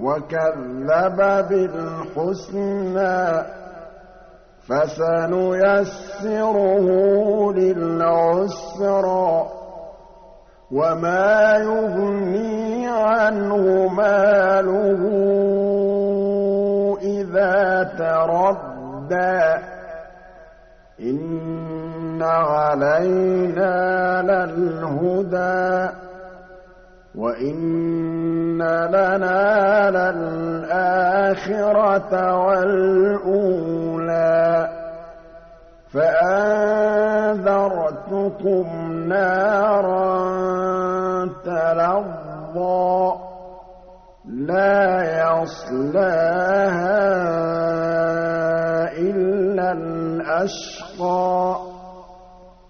وكذب بالحسنى فسنيسره للعسرى وما يغني عنه ماله إذا تردى إن علينا للهدى وإن لنا للآخرة والأولى فأنذرتكم نارا تلظى لا يصلاها إلا الأشقى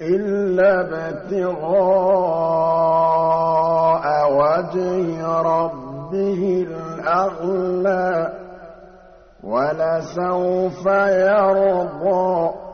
إلا ابتغاء وجه ربه الأعلى ولسوف يرضى.